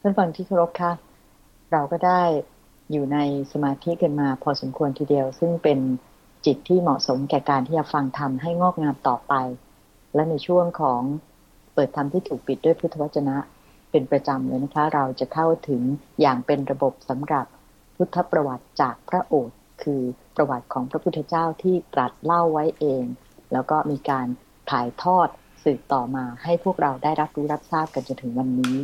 ท่านฟังที่เคารพค่ะ เราก็ได้อยู่ในสมาธิกันมาพอสมควรทีเดียว ซึ่งเป็นจิตที่เหมาะสมแก่การที่จะฟังธรรมให้งอกงามต่อไป และในช่วงของเปิดธรรมที่ถูกปิดด้วยพุทธวจนะ เป็นประจำเลยนะคะ เราจะเข้าถึงอย่างเป็นระบบสำหรับพุทธประวัติจากพระโอษฐ์คือประวัติของพระพุทธเจ้าที่ตรัสเล่าไว้เอง แล้วก็มีการถ่ายทอดสืบต่อมาให้พวกเราได้รับรู้รับทราบกันจนถึงวันนี้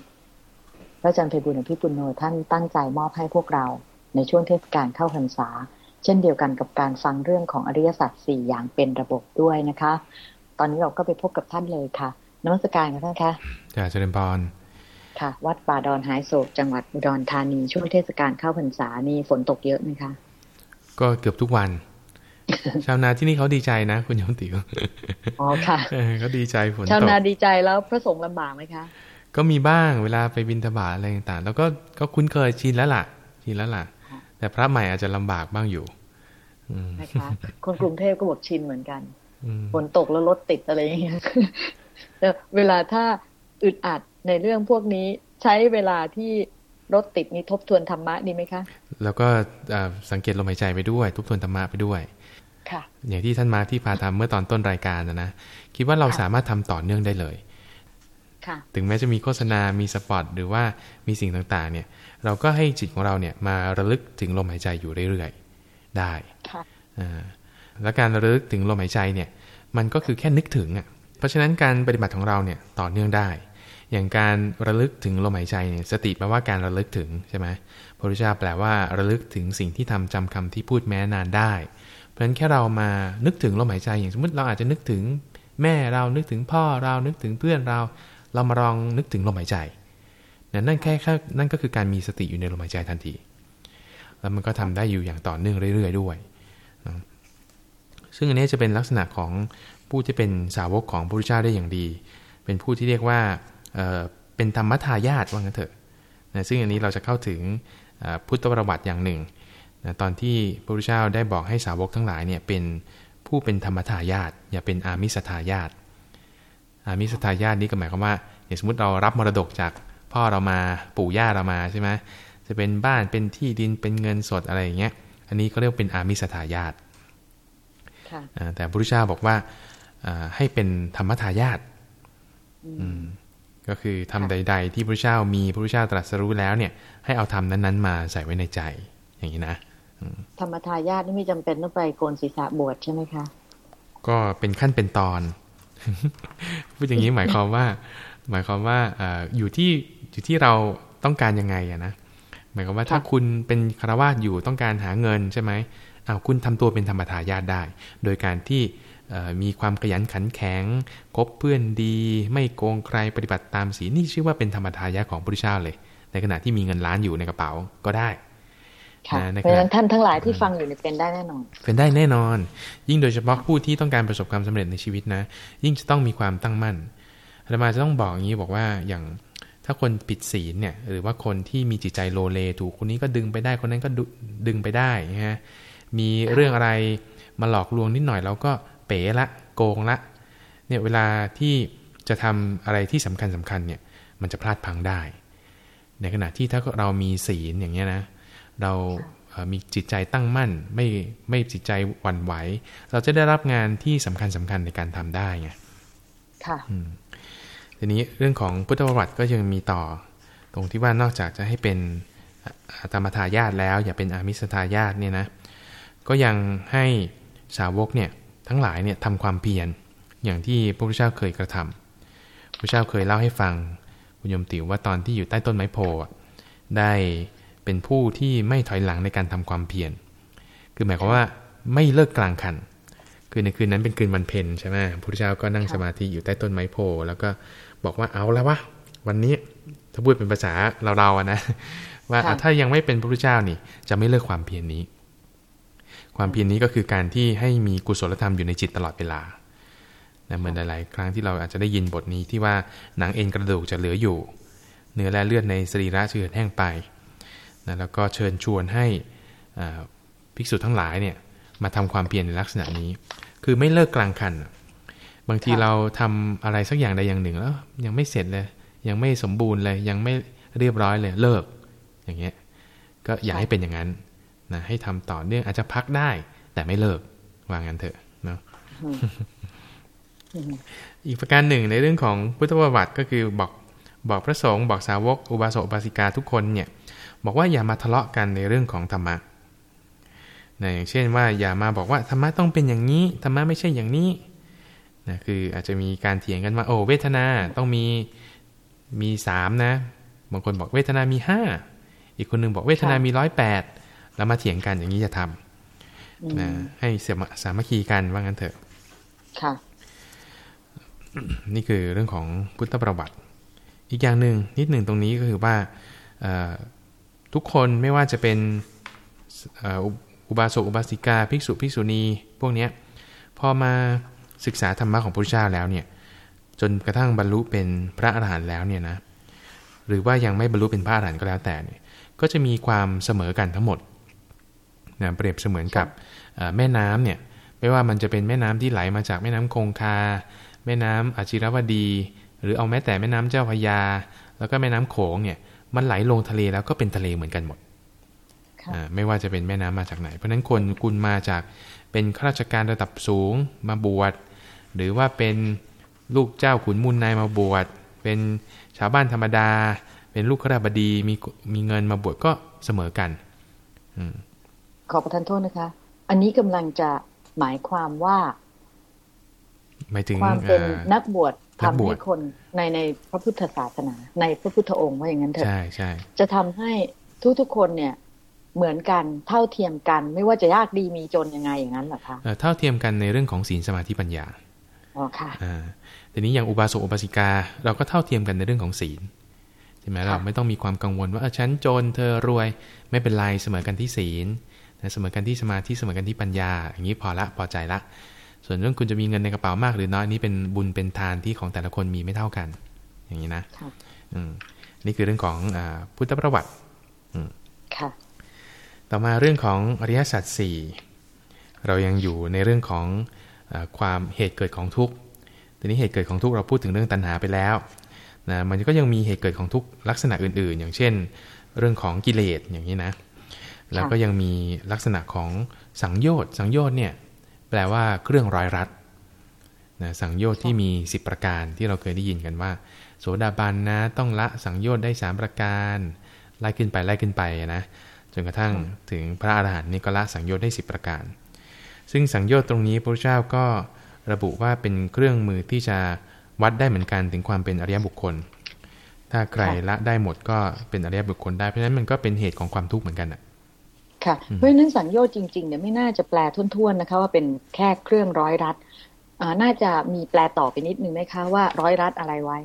ระอาจารย์เพบุญอภิปุโนท่านตั้งใจมอบให้พวกเรา ในช่วงเทศกาลเข้าพรรษา เช่นเดียวกันกับการฟังเรื่องของอริยสัจสี่อย่างเป็นระบบด้วยนะคะ ตอนนี้เราก็ไปพบกับท่านเลยค่ะนมัสการกันท่านคะจ่าเจริญพรค่ะ วัดป่าดอนหายโศกจังหวัดอุดรธานีช่วงเทศกาลเข้าพรรษานี่ฝนตกเยอะไหมคะ ก็เกือบทุกวัน ชาวนาที่นี่เขาดีใจนะ คุณยมติวอ๋อค่ะเขาดีใจฝนตกชาวนาดีใจแล้วพระสงฆ์ลำบากไหมคะ ก็มีบ้างเวลาไปบินทบาทอะไรต่างๆ แล้วก็ก็คุ้นเคยชินแล้วล่ะชินแล้วล่ะ แต่พระใหม่อาจจะลำบากบ้างอยู่นะคะคนกรุงเทพก็บอกชินเหมือนกันฝนตกแล้วรถติดอะไรอย่างเงี้ยแต่เวลาถ้าอึดอัดในเรื่องพวกนี้ใช้เวลาที่รถติดนี้ทบทวนธรรมะดีไหมคะ แล้วก็สังเกตลมหายใจไปด้วยทบทวนธรรมะไปด้วยค่ะอย่างที่ท่านมาที่พาทำเมื่อตอนต้นรายการนะนะคิดว่าเราสามารถทำต่อเนื่องได้เลยค่ะ ถึงแม้จะมีโฆษณา มีสปอต หรือว่ามีสิ่งต่างๆ เนี่ย เราก็ให้จิตของเราเนี่ยมาระลึกถึงลมหายใจอยู่เรื่อยๆ ได้ค่ะและการระลึกถึงลมหายใจเนี่ย มันก็คือแค่นึกถึงอะ เพราะฉะนั้นการปฏิบัติของเราเนี่ยต่อเนื่องได้ อย่างการระลึกถึงลมหายใจเนี่ยสติแปลว่าการระลึกถึงใช่ไหมพระพุทธเจ้าแปลว่าระลึกถึงสิ่งที่ทำจำคำที่พูดแม้นานได้ เพราะฉะนั้นแค่เรามานึกถึงลมหายใจอย่างสมมติเราอาจจะนึกถึงแม่เรานึกถึงพ่อเรานึกถึงเพื่อนเรา เรามาลองนึกถึงลมหายใจนั่นแค่แค่นั่นก็คือการมีสติอยู่ในลมหายใจทันที แล้วมันก็ทำได้อยู่อย่างต่อเนื่องเรื่อย ๆ ด้วยซึ่งอันนี้จะเป็นลักษณะของผู้ที่เป็นสาวกของพระพุทธเจ้าได้อย่างดี เป็นผู้ที่เรียกว่าเป็นธรรมทายาทว่างั้นเถอะนะซึ่งอันนี้เราจะเข้าถึงพุทธประวัติอย่างหนึ่งนะตอนที่พระพุทธเจ้าได้บอกให้สาวกทั้งหลายเนี่ยเป็นผู้เป็นธรรมทายาทอย่าเป็นอามิสทายาท มิสทายาทนี้ก็หมายความว่าอย่างสมมติเรารับมรดกจากพ่อเรามาปู่ย่าเรามาใช่ไหมจะเป็นบ้านเป็นที่ดินเป็นเงินสดอะไรอย่างเงี้ย อันนี้ก็เรียกเป็นอามิสทายาทแต่พระพุทธเจ้าบอกว่าให้เป็นธรรมทายาทก็คือทำใด ๆ ที่พระเจ้ามีพระเจ้าตรัสรู้แล้วเนี่ย ให้เอาทำนั้นๆ มาใส่ไว้ในใจ อย่างนี้นะธรรมทายาทนี่ไม่จำเป็นต้องไปโกนศีรษะบวชใช่ไหมคะ ก็เป็นขั้นเป็นตอน พูดอย่างนี้หมายความว่า หมายความว่าอยู่ที่อยู่ที่เราต้องการยังไงอะนะหมายความว่าถ้าคุณเป็นคารวาสอยู่ต้องการหาเงินใช่ไหมอ้าวคุณทำตัวเป็นธรรมทายาทได้ โดยการที่มีความขยันขันแข็ง คบเพื่อนดี ไม่โกงใครปฏิบัติตามศีลนี่ชื่อว่าเป็นธรรมทายะของพระพุทธเจ้าเลย ในขณะที่มีเงินล้านอยู่ในกระเป๋าก็ได้ เพราะฉะนั้นท่านทั้งหลายที่ฟังอยู่เป็นได้แน่นอน เป็นได้แน่นอน ยิ่งโดยเฉพาะผู้ที่ต้องการประสบความสำเร็จในชีวิตนะ ยิ่งจะต้องมีความตั้งมั่นอาตมาจะต้องบอกอย่างนี้บอกว่าอย่างถ้าคนปิดศีลเนี่ยหรือว่าคนที่มีจิตใจโลเลถูกคนนี้ก็ดึงไปได้คนนั้นก็ดึงไปได้ฮะมีเรื่องอะไรมาหลอกลวงนิดหน่อยเราก็เป๋ละโกงละเนี่ยเวลาที่จะทำอะไรที่สำคัญสำคัญเนี่ยมันจะพลาดพังได้ ในขณะที่ถ้าเรามีศีลอย่างเงี้ยนะ เรามีจิตใจตั้งมั่น ไม่ไม่จิตใจหวั่นไหว เราจะได้รับงานที่สำคัญสำคัญในการทำได้ไงค่ะทีนี้เรื่องของพุทธประวัติก็ยังมีต่อ ตรงที่ว่านอกจากจะให้เป็นธรรมทายาทแล้ว อย่าเป็นอามิสทายาทเนี่ยนะก็ยังให้สาวกเนี่ยทั้งหลายเนี่ยทำความเพียรอย่างที่พระพุทธเจ้าเคยกระทำพระพุทธเจ้าเคยเล่าให้ฟังคุณยมติวว่าตอนที่อยู่ใต้ต้นไม้โพได้ เป็นผู้ที่ไม่ถอยหลังในการทำความเพียร คือหมายความว่าไม่เลิกกลางคัน คือในคืนนั้นเป็นคืนวันเพ็ญใช่ไหมพระพุทธเจ้าก็นั่งสมาธิอยู่ใต้ต้นไม้โพ แล้วก็บอกว่าเอาแล้ววะ วันนี้ถ้าพูดเป็นภาษาเราๆนะ ว่าถ้ายังไม่เป็นพระพุทธเจ้านี่ จะไม่เลิกความเพียรนนี้ ความเพียรนนี้ก็คือการที่ให้มีกุศลธรรมอยู่ในจิตตลอดเวลานะเหมือนหลายๆ ครั้งที่เราอาจจะได้ยินบทนี้ที่ว่าหนังเอ็นกระดูกจะเหลืออยู่ เนื้อและเลือดในสรีระเฉื่อยแห้งไป นะแล้วก็เชิญชวนให้ภิกษุทั้งหลายเนี่ยมาทำความเพียรในลักษณะนี้ คือไม่เลิกกลางคัน บางทีเราทำอะไรสักอย่างใดอย่างหนึ่งแล้ว ยังไม่เสร็จเลย ยังไม่สมบูรณ์เลย ยังไม่เรียบร้อยเลยเลิก อย่างเงี้ย ก็อย่าให้เป็นอย่างนั้นนะให้ทำต่อเนื่องอาจจะพักได้ แต่ไม่เลิกวางงั้นเถอะเนาะอีกประการหนึ่งในเรื่องของพุทธประวัติก็คือบอกบอกพระสงฆ์บอกสาวกอุบาสกอุบาสิกาทุกคนเนี่ย บอกว่าอย่ามาทะเลาะกันในเรื่องของธรรมะนะอย่างเช่นว่าอย่ามาบอกว่าธรรมะต้องเป็นอย่างนี้ธรรมะไม่ใช่อย่างนี้นะคืออาจจะมีการเถียงกันว่าโอ้เวทนาต้องมีมีสามนะบางคนบอกเวทนามีห้าอีกคนนึงบอกเวทนามีร้อยแปดแล้วมาเถียงกันอย่างนี้จะทำนะให้สามัคคีกันว่างั้นเถอะค่ะนี่คือเรื่องของพุทธประวัติ อีกอย่างหนึ่งนิดหนึ่งตรงนี้ก็คือว่า ทุกคนไม่ว่าจะเป็นอุบาสกอุบาสิกาภิกษุภิกษุณีพวกนี้พอมาศึกษาธรรมะของพระพุทธเจ้าแล้วเนี่ยจนกระทั่งบรรลุเป็นพระอรหันต์แล้วเนี่ยนะหรือว่ายังไม่บรรลุเป็นพระอรหันต์ก็แล้วแต่เนี่ยก็จะมีความเสมอกันทั้งหมดนะเปรียบเสมือนกับแม่น้ำเนี่ยไม่ว่ามันจะเป็นแม่น้ำที่ไหลมาจากแม่น้ำคงคา แม่น้ำอจิรวดี หรือเอาแม้แต่แม่น้ำเจ้าพยา แล้วก็แม่น้ำโขงเนี่ย มันไหลลงทะเลแล้วก็เป็นทะเลเหมือนกันหมดไม่ว่าจะเป็นแม่น้ำมาจากไหน เพราะฉะนั้นคนคุณมาจากเป็นข้าราชการระดับสูงมาบวชหรือว่าเป็นลูกเจ้าขุนมูลนายมาบวชเป็นชาวบ้านธรรมดา เป็นลูกข้าราบดีมีมีเงินมาบวชก็เสมอกันอขอประทานโทษนะคะ อันนี้กำลังจะหมายความว่าหมายถึงความเป็นนักบวช ทำให้คนในในพระพุทธศาสนา ในพระพุทธองค์ว่าอย่างนั้นเถอะใช่ใช่จะทำให้ทุกๆคนเนี่ยเหมือนกันเท่าเทียมกัน ไม่ว่าจะยากดีมีจนยังไงอย่างนั้นหรอคะเท่าเทียมกันในเรื่องของศีลสมาธิปัญญาอ๋อค่ะอ่าทีนี้อย่างอุบาสกอุบาสิกา เราก็เท่าเทียมกันในเรื่องของศีลใช่ไหมเราไม่ต้องมีความกังวลว่าฉันจนเธอรวยไม่เป็นไรเสมอกันที่ศีลเสมอกันที่สมาธิเสมอกันที่ปัญญา อย่างนี้พอละพอใจละ ส่วนเรื่องคุณจะมีเงินในกระเป๋ามากหรือน้อยนี้เป็นบุญเป็นทานที่ของแต่ละคนมีไม่เท่ากัน อย่างนี้นะอืมนี่คือเรื่องของอพุทธประวัติอืมค่ะต่อมาเรื่องของอริยสัจสี่เรายังอยู่ในเรื่องของอความเหตุเกิดของทุกข์ทีนี้เหตุเกิดของทุกข์เราพูดถึงเรื่องตัณหาไปแล้วนะมันก็ยังมีเหตุเกิดของทุกข์ลักษณะอื่น ๆ อย่างเช่น เรื่องของกิเลสอย่างนี้นะ แล้วก็ยังมีลักษณะของสังโยชน์สังโยชน์เนี่ย แปลว่าเครื่องร้อยรัดนะสังโยชน์ที่มี 10 ประการที่เราเคยได้ยินกันว่า โสดาบันนะต้องละสังโยชน์ได้ 3 ประการไล่ขึ้นไปไล่ขึ้นไปนะจนกระทั่งถึงพระอาหารหันต์นี่ก็ละสังโยชน์ได้สิบประการ ซึ่งสังโยชน์ตรงนี้พระเจ้าก็ระบุว่าเป็นเครื่องมือที่จะวัดได้เหมือนกันถึงความเป็นอริยบุคคล ถ้าใครละได้หมดก็เป็นอริยบุคคลได้เพราะฉะนั้นมันก็เป็นเหตุของความทุกข์เหมือนกันอะ ค่ะเพราะฉะนั้นสังโยชน์จริงๆเนี่ยไม่น่าจะแปลทุ่นๆนะคะว่าเป็นแค่เครื่องร้อยรัดอ่าน่าจะมีแปลต่อไปนิดนึงไหมคะว่าร้อยรัดอะไรไว้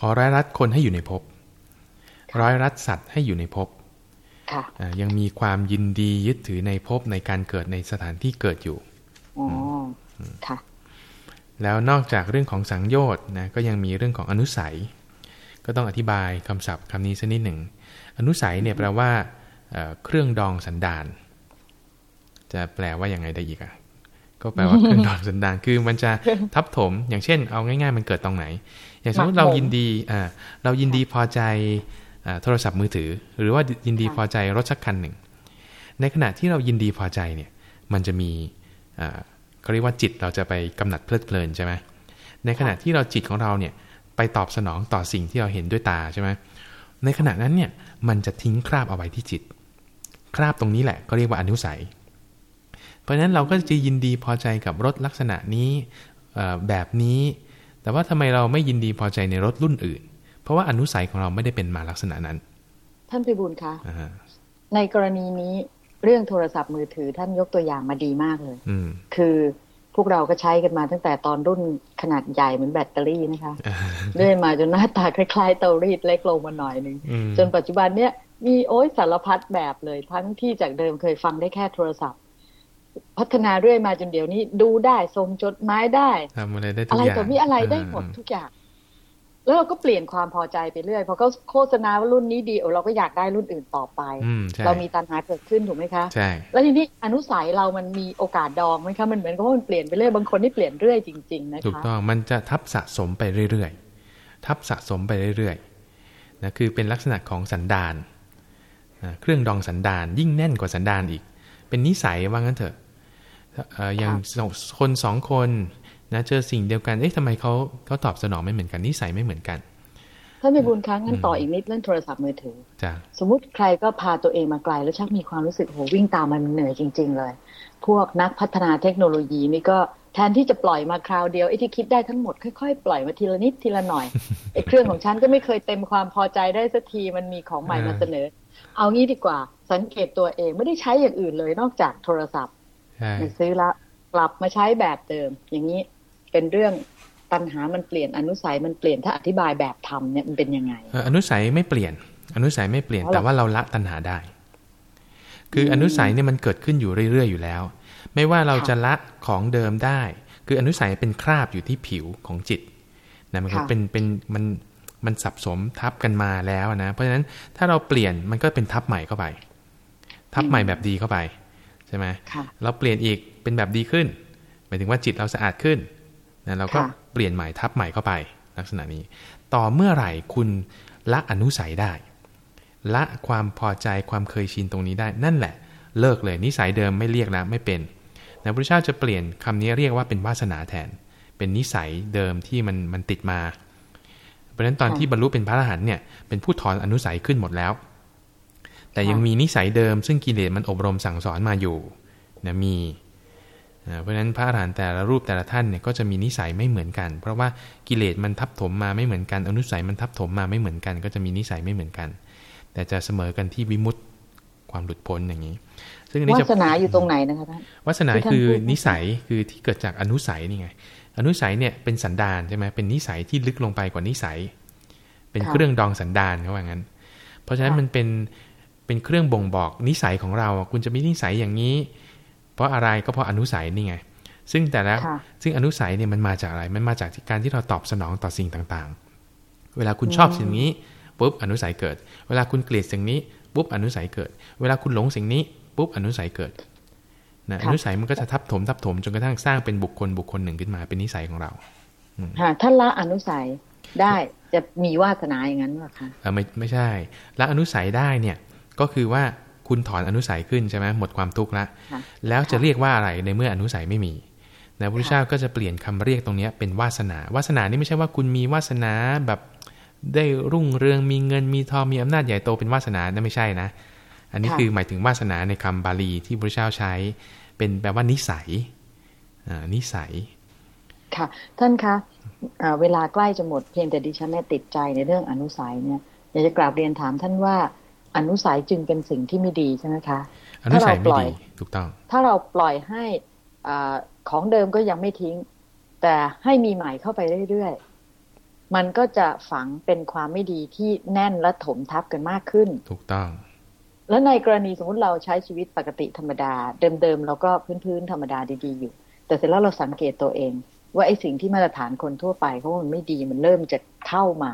อ๋อร้อยรัดคนให้อยู่ในภพร้อยรัดสัตว์ให้อยู่ในภพยังมีความยินดียึดถือในภพในการเกิดในสถานที่เกิดอยู่อ๋อค่ะแล้วนอกจากเรื่องของสังโยชน์นะก็ยังมีเรื่องของอนุสัย ก็ต้องอธิบายคำศัพท์คำนี้สักนิดหนึ่งอนุสัยเนี่ยแปลว่า เครื่องดองสันดานจะแปลว่ายังไงได้อีกอะก็แปลว่าเครื่องดองสันดานคือมันจะทับถม อย่างเช่น เอาง่ายๆ มันเกิดตรงไหน อย่างสมมติเรายินดีอ่าเรายินดีพอใจโทรศัพท์มือถือ หรือว่ายินดีพอใจรถสักคันหนึ่ง ในขณะที่เรายินดีพอใจเนี่ย มันจะมีเขาเรียกว่าจิตเราจะไปกำหนัดเพลิดเพลินใช่ไหมในขณะที่เราจิตของเราเนี่ยไปตอบสนองต่อสิ่งที่เราเห็นด้วยตาใช่ไหมในขณะนั้นเนี่ยมันจะทิ้งคราบเอาไว้ที่จิต คราบตรงนี้แหละก็เรียกว่าอนุสัย เพราะฉะนั้นเราก็จะยินดีพอใจกับรถลักษณะนี้แบบนี้ แต่ว่าทำไมเราไม่ยินดีพอใจในรถรุ่นอื่น เพราะว่าอนุสัยของเราไม่ได้เป็นมาลักษณะนั้น ท่านพิบูลคะในกรณีนี้เรื่องโทรศัพท์มือถือท่านยกตัวอย่างมาดีมากเลยคือพวกเราก็ใช้กันมาตั้งแต่ตอนรุ่นขนาดใหญ่เหมือนแบตเตอรี่นะคะเรื่อยมาจนหน้าตาคล้ายๆเตารีดเล็กลงมาหน่อยหนึ่งจนปัจจุบันเนี้ย มีโอ้ยสารพัดแบบเลย ทั้งที่จากเดิมเคยฟังได้แค่โทรศัพท์ พัฒนาเรื่อยมาจนเดี๋ยวนี้ ดูได้ส่งจดหมายได้ทำอะไรได้ทุกอย่างอะไรต่อมีอะไรได้หมดทุกอย่าง แล้วเราก็เปลี่ยนความพอใจไปเรื่อยพอเขาโฆษณาว่ารุ่นนี้ดีเราก็อยากได้รุ่นอื่นต่อไป เรามีตัณหาเกิดขึ้นถูกไหมคะใช่แล้วทีนี้อนุสัยเรามันมีโอกาสดองไหมคะมันเหมือนกับว่ามันเปลี่ยนไปเรื่อยบางคนที่เปลี่ยนเรื่อยจริง ๆ นะคะถูกต้องมันจะทับสะสมไปเรื่อยๆทับสะสมไปเรื่อยๆนะคือเป็นลักษณะของสันดานนะ เครื่องดองสันดานยิ่งแน่นกว่าสันดานอีก เป็นนิสัยว่างั้นเถอะเอ่ออย่างคนสองคนนะเจอสิ่งเดียวกันเอ๊ะทำไมเขาเขาตอบสนองไม่เหมือนกันนิสัยไม่เหมือนกันถ้ามีบุญครั้งงั้นต่ออีกนิดเรื่องโทรศัพท์มือถือจ้ะสมมุติใครก็พาตัวเองมาไกล แล้วชักมีความรู้สึกโหวิ่งตามมันเหนื่อยจริง ๆ เลย พวกนักพัฒนาเทคโนโลยีนี่ก็แทนที่จะปล่อยมาคราวเดียวไอ้ที่คิดได้ทั้งหมดค่อยๆ ปล่อยมาทีละนิดทีละหน่อยไอ้เครื่องของฉันก็ไม่เคยเต็มความพอใจได้สักทีมันมีของใหม่มาเสนอ เอางี้ดีกว่า สังเกตตัวเองไม่ได้ใช้อย่างอื่นเลยนอกจากโทรศัพท์ใช่ไปซื้อละกลับมาใช้แบบเดิม อย่างนี้เป็นเรื่องปัญหามันเปลี่ยนอนุสัยมันเปลี่ยนถ้าอธิบายแบบธรรมเนี่ยมันเป็นยังไงเอ่ออนุสัยไม่เปลี่ยน อนุสัยไม่เปลี่ยนอ๋อเหรอแต่ว่าเราละตัณหาได้ คืออนุสัยเนี่ยมันเกิดขึ้นอยู่เรื่อยๆอยู่แล้ว ไม่ว่าเราจะละของเดิมได้ คืออนุสัยเป็นคราบอยู่ที่ผิวของจิตนะมันก็เป็นเป็นมัน มันสับสมทับกันมาแล้วนะ เพราะฉะนั้นถ้าเราเปลี่ยนมันก็เป็นทับใหม่เข้าไป ทับใหม่แบบดีเข้าไปใช่ไหมค่ะเราเปลี่ยนอีกเป็นแบบดีขึ้น หมายถึงว่าจิตเราสะอาดขึ้นนะเราก็ค่ะเปลี่ยนใหม่ทับใหม่เข้าไป ลักษณะนี้ ต่อเมื่อไหร่คุณละอนุสัยได้ ละความพอใจความเคยชินตรงนี้ได้นั่นแหละ เลิกเลยนิสัยเดิมไม่เรียกแล้วไม่เป็นนะพระพุทธเจ้าจะเปลี่ยนคำนี้เรียกว่าเป็นวาสนาแทน เป็นนิสัยเดิมที่มันมันติดมา เพราะฉะนั้นตอนค่ะที่บรรลุเป็นพระอรหันต์เนี่ยเป็นผู้ถอนอนุสัยขึ้นหมดแล้ว แต่ยังค่ะมีนิสัยเดิมซึ่งกิเลสมันอบรมสั่งสอนมาอยู่นะมีอ่าเพราะฉะนั้นพระอรหันต์แต่ละรูปแต่ละท่านเนี่ยก็จะมีนิสัยไม่เหมือนกัน เพราะว่ากิเลสมันทับถมมาไม่เหมือนกันอนุสัยมันทับถมมาไม่เหมือนกัน ก็จะมีนิสัยไม่เหมือนกัน แต่จะเสมอกันที่วิมุตติความหลุดพ้นอย่างนี้ ซึ่งอันนี้วาจะสนาอยู่ตรงไหนนะคะท่านวาสนาที่ท่านคือพูดนิสัยคือที่เกิดจากอนุสัยนี่ไง อนุสัยเนี่ยเป็นสันดานใช่ไหมเป็นนิสัยที่ลึกลงไปกว่านิสัย เป็นเครื่องดองสันดานเขาว่างั้น เพราะฉะนั้นมันเป็นเป็นเครื่องบ่งบอกนิสัยของเรา คุณจะมีนิสัยอย่างนี้ เพราะอะไรก็เพราะอนุสัยนี่ไง ซึ่งแต่ละค่ะซึ่งอนุสัยเนี่ยมันมาจากอะไร มันมาจากการที่เราตอบสนองต่อสิ่งต่างๆ เวลาคุณชอบสิ่งนี้ปุ๊บอนุสัยเกิด เวลาคุณเกลียดสิ่งนี้ปุ๊บอนุสัยเกิด เวลาคุณหลงสิ่งนี้ปุ๊บอนุสัยเกิด นะค่ะอนุสัยมันก็จะทับถมทับถมจนกระทั่งสร้างเป็นบุคคลบุคคลหนึ่งขึ้นมาเป็นนิสัยของเราค่ะถ้าละอนุสัยได้จะมีวาสนาอย่างนั้นหรอคะเออไม่ไม่ใช่แล้วอนุสัยได้เนี่ยก็คือว่าคุณถอนอนุสัยขึ้นใช่ไหมหมดความทุกข์ละค่ะแล้วจะค่ะเรียกว่าอะไรในเมื่ออนุสัยไม่มีนะพระพุทธค่ะเจ้าก็จะเปลี่ยนคำเรียกตรงเนี้ยเป็นวาสนา วาสนานี่ไม่ใช่ว่าคุณมีวาสนาแบบได้รุ่งเรืองมีเงินมีทองมีอำนาจใหญ่โตเป็นวาสนานั่นไม่ใช่นะ อันนี้คือหมายถึงวาสนาในคำบาลีที่พระพุทธเจ้าใช้ เป็นแปลว่านิสัยอ่านิสัย ค่ะ ท่านคะเอ่อเวลาใกล้จะหมดเพียงแต่ดิฉันเนี่ยติดใจในเรื่องอนุสัยเนี่ยอยากจะกราบเรียนถามท่านว่าอนุสัยจึงเป็นสิ่งที่ไม่ดีใช่ไหมคะอนุสัยถ้าเราไม่ปล่อยดีถูกต้อง ถ้าเราปล่อยให้อาของเดิมก็ยังไม่ทิ้ง แต่ให้มีใหม่เข้าไปเรื่อยๆ มันก็จะฝังเป็นความไม่ดีที่แน่นและถมทับกันมากขึ้น ถูกต้อง แล้วในกรณีสมมติเราใช้ชีวิตปกติธรรมดา เดิมๆเราก็พื้นๆธรรมดาดีๆอยู่ แต่เสร็จแล้วเราสังเกตตัวเอง ว่าไอ้สิ่งที่มาตรฐานคนทั่วไปเขาว่ามันไม่ดีมันเริ่มจะเข้ามา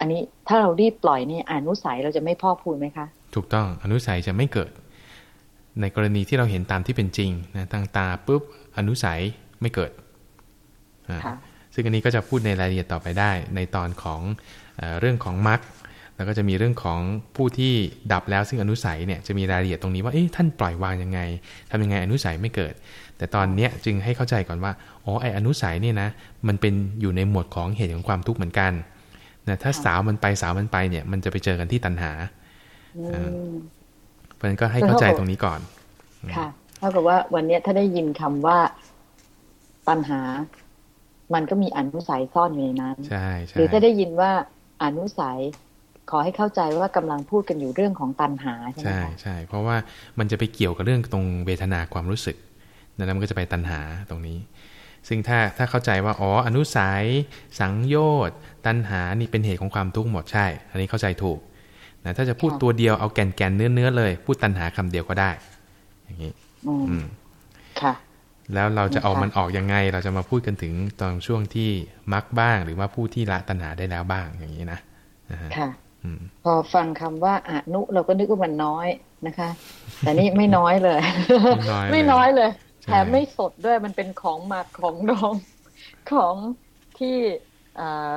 อันนี้ถ้าเรารีบปล่อยนี่อนุสัยเราจะไม่พอกพูนไหมคะ ถูกต้องอนุสัยจะไม่เกิด ในกรณีที่เราเห็นตามที่เป็นจริงนะทางตาปุ๊บอนุสัยไม่เกิดอ่าค่ะซึ่งอันนี้ก็จะพูดในรายละเอียดต่อไปได้ ในตอนของเออเรื่องของมรรค แล้วก็จะมีเรื่องของผู้ที่ดับแล้วซึ่งอนุสัยเนี่ยจะมีรายละเอียดตรงนี้ว่าเอ๊ะท่านปล่อยวางยังไงทำยังไงอนุสัยไม่เกิด แต่ตอนเนี้ยจึงให้เข้าใจก่อนว่าอ๋อไออนุสัยเนี่ยนะมันเป็นอยู่ในหมวดของเหตุของความทุกข์เหมือนกันนะถ้าค่ะสาวมันไปสาวมันไปเนี่ย มันจะไปเจอกันที่ตัณหาอืมเพราะฉะนั้นก็ให้เข้าใจตรงนี้ก่อน ค่ะเท่ากับว่าวันเนี้ยถ้าได้ยินคำว่าปัญหา มันก็มีอนุสัยซ่อนอยู่ในนั้น ใช่หใช่รือถ้าได้ยินว่าอนุสัย ขอให้เข้าใจว่ากำลังพูดกันอยู่เรื่องของตัณหาใช่ไหมใช่คะใช่เพราะว่ามันจะไปเกี่ยวกับเรื่องตรงเวทนาความรู้สึกนั่นมันก็จะไปตัณหาตรงนี้ ซึ่งถ้าถ้าเข้าใจว่าอ๋ออนุสัย สังโยชน์ตัณหานี่เป็นเหตุของความทุกข์หมดใช่ อันนี้เข้าใจถูกนะถ้าจะพูดตัวเดียวเอาแก่นแก่นเนื้อเนื้อๆเลย พูดตัณหาคำเดียวก็ได้ อย่างนี้ อืมอืมค่ะ แล้วเราจะเอาค่ะมันออกยังไง เราจะมาพูดกันถึงตอนช่วงที่มักบ้าง หรือว่าผู้ที่ละตัณหาได้แล้วบ้างอย่างนี้นะนะฮะค่ะอืม พอฟังคำว่าอนุเราก็นึกว่ามันน้อยนะคะ แต่นี่ไม่น้อยเลย ไม่น้อยเลยไม่น้อยเลยใช่แถมไม่สดด้วยมันเป็นของหมักของดองของที่เอ่อ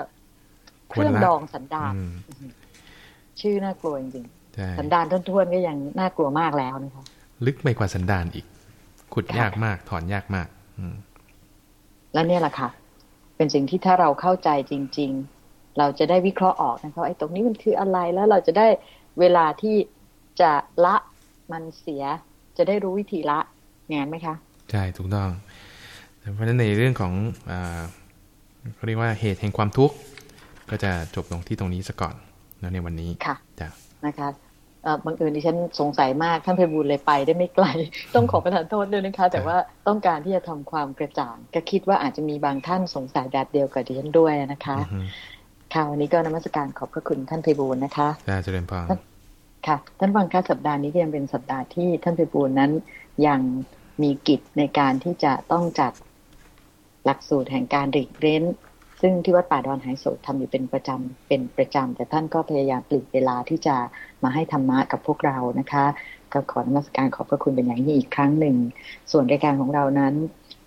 เครื่องดองสันดานอืมชื่อน่ากลัวจริงใช่ๆสันดานท้วนๆก็ยังน่ากลัวมากแล้วนะคะลึกไปกว่าสันดานอีก ขุดยากมาก ถอนยากมากอืมและเนี่ยแหละค่ะ เป็นสิ่งที่ถ้าเราเข้าใจจริง ๆ เราจะได้วิเคราะห์ออกนะคะไอ้ตรงนี้มันคืออะไรแล้วเราจะได้เวลาที่จะละมันเสีย จะได้รู้วิธีละงานไหมคะ ใช่ถูกต้อง เพราะฉะนั้นในเรื่องของอาเขาเรียกว่าเหตุแห่งความทุกข์ก็จะจบลงที่ตรงนี้ซะก่อนแล้วในวันนี้ค่ะจ้ะนะคะเอ่อบังเอิญดิฉันสงสัยมากท่านเพบูลย์เลยไปได้ไม่ไกล ต้องขอประทานโทษด้วยนะคะ แต่ว่าต้องการที่จะทำความกระจ่างก็คิดว่าอาจจะมีบางท่านสงสัยแบบเดียวกับดิฉันด้วยนะคะอือฮึ ค่ะวันนี้ก็นมัสการขอบพระคุณท่านเพบูลย์นะคะจ้าเจริญพรค่ะ ท่านฟังคะสัปดาห์นี้ก็ยังเป็นสัปดาห์ที่ท่านเพบูลย์นั้นยังมีกิจในการที่จะต้องจัดหลักสูตรแห่งการหลีกเล้น ซึ่งที่วัดป่าดอนหายโศกทำอยู่เป็นประจำเป็นประจำแต่ท่านก็พยายามปลีกเวลาที่จะมาให้ธรรมะกับพวกเรานะคะก็ขอนมัสการขอบพระคุณเป็นอย่างยิ่งอีกครั้งหนึ่ง ส่วนรายการของเรานั้น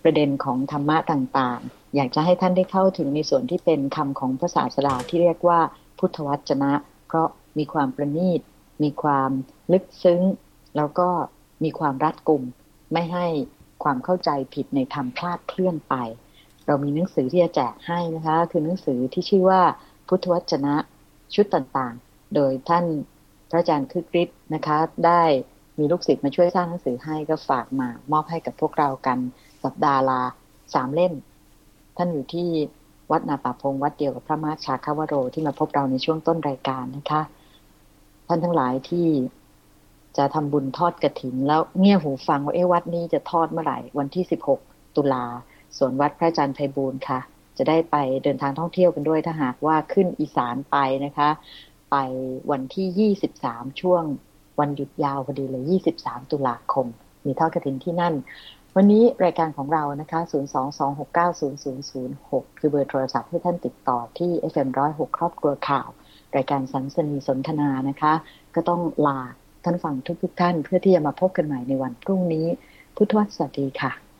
ประเด็นของธรรมะต่างๆ อยากจะให้ท่านได้เข้าถึงในส่วนที่เป็นคำของพระศาสดาที่เรียกว่าพุทธวจนะ เพราะมีความประณีต มีความลึกซึ้ง แล้วก็มีความรัดกุม ไม่ให้ความเข้าใจผิดในธรรมคลาดเคลื่อนไป เรามีหนังสือที่จะแจกให้นะคะ คือหนังสือที่ชื่อว่าพุทธวจนะชุดต่างๆ โดยท่านพระอาจารย์คึกฤทธิ์นะคะ ได้มีลูกศิษย์มาช่วยสร้างหนังสือให้ก็ฝากมามอบให้กับพวกเรากัน สัปดาห์ละสามเล่ม ท่านอยู่ที่วัดนาป่าพงวัดเดียวกับพระมาชาคาวโรที่มาพบเราในช่วงต้นรายการนะคะ ท่านทั้งหลายที่จะทำบุญทอดกระถิน แล้วเงี่ยหูฟังว่าเอ๊วัดนี้จะทอดเมื่อไหร่ วันที่16ตุลาส่วนวัดพระอาจารย์ไพบูลย์ค่ะ จะได้ไปเดินทางท่องเที่ยวกันด้วยถ้าหากว่าขึ้นอีสานไปนะคะ ไปวันที่23ช่วงวันหยุดยาวพอดีเลย23ตุลาคม มีทอดกระถินที่นั่น วันนี้รายการของเรานะคะ 022690006 คือเบอร์โทรศัพท์ให้ท่านติดต่อที่ FM106 ครอบครัวข่าว รายการสันสนีสนทนานะคะ ก็ต้องลาท่านฟังทุกๆท่าน เพื่อที่จะมาพบกันใหม่ในวันพรุ่งนี้ พุทธวสวัสดีค่ะ